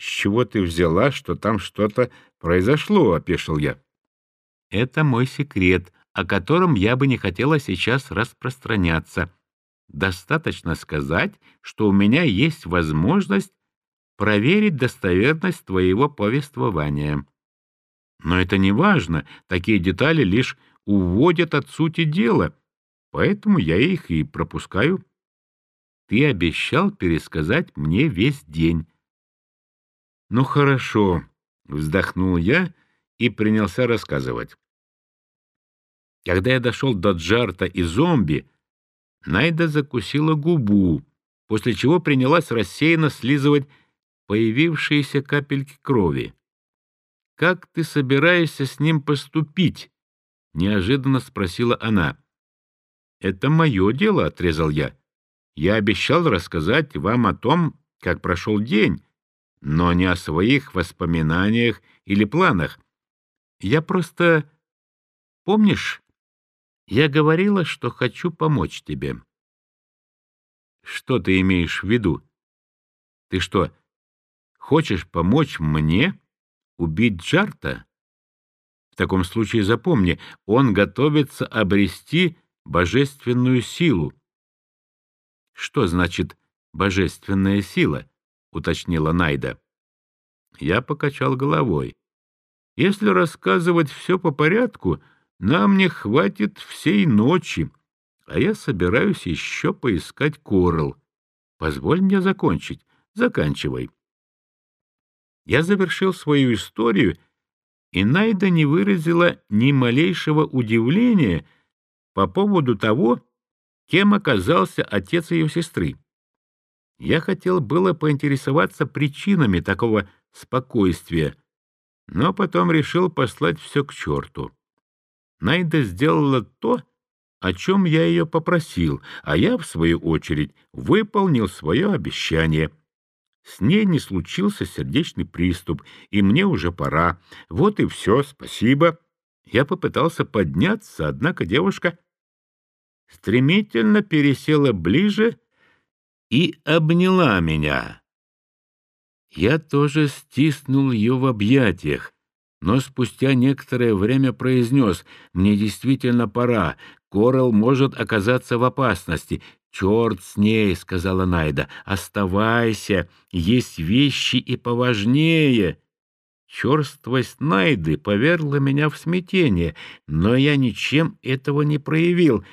С чего ты взяла, что там что-то произошло?» — опешил я. «Это мой секрет, о котором я бы не хотела сейчас распространяться. Достаточно сказать, что у меня есть возможность проверить достоверность твоего повествования. Но это не важно, такие детали лишь уводят от сути дела, поэтому я их и пропускаю. Ты обещал пересказать мне весь день. Ну хорошо, вздохнул я и принялся рассказывать. Когда я дошел до Джарта и зомби, Найда закусила губу, после чего принялась рассеянно слизывать появившиеся капельки крови. «Как ты собираешься с ним поступить?» — неожиданно спросила она. «Это мое дело», — отрезал я. «Я обещал рассказать вам о том, как прошел день, но не о своих воспоминаниях или планах. Я просто... Помнишь, я говорила, что хочу помочь тебе». «Что ты имеешь в виду? Ты что, хочешь помочь мне убить Джарта?» В таком случае запомни, он готовится обрести божественную силу. — Что значит «божественная сила»? — уточнила Найда. Я покачал головой. Если рассказывать все по порядку, нам не хватит всей ночи, а я собираюсь еще поискать Корл. Позволь мне закончить. Заканчивай. Я завершил свою историю — и Найда не выразила ни малейшего удивления по поводу того, кем оказался отец ее сестры. Я хотел было поинтересоваться причинами такого спокойствия, но потом решил послать все к черту. Найда сделала то, о чем я ее попросил, а я, в свою очередь, выполнил свое обещание — с ней не случился сердечный приступ, и мне уже пора. Вот и все, спасибо. Я попытался подняться, однако девушка стремительно пересела ближе и обняла меня. Я тоже стиснул ее в объятиях, но спустя некоторое время произнес, «Мне действительно пора, Корел может оказаться в опасности. «Черт с ней», — сказала Найда, — «оставайся, есть вещи и поважнее». Черствость Найды повергла меня в смятение, но я ничем этого не проявил.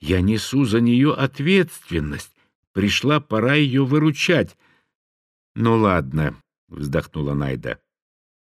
Я несу за нее ответственность. Пришла пора ее выручать. — Ну ладно, — вздохнула Найда.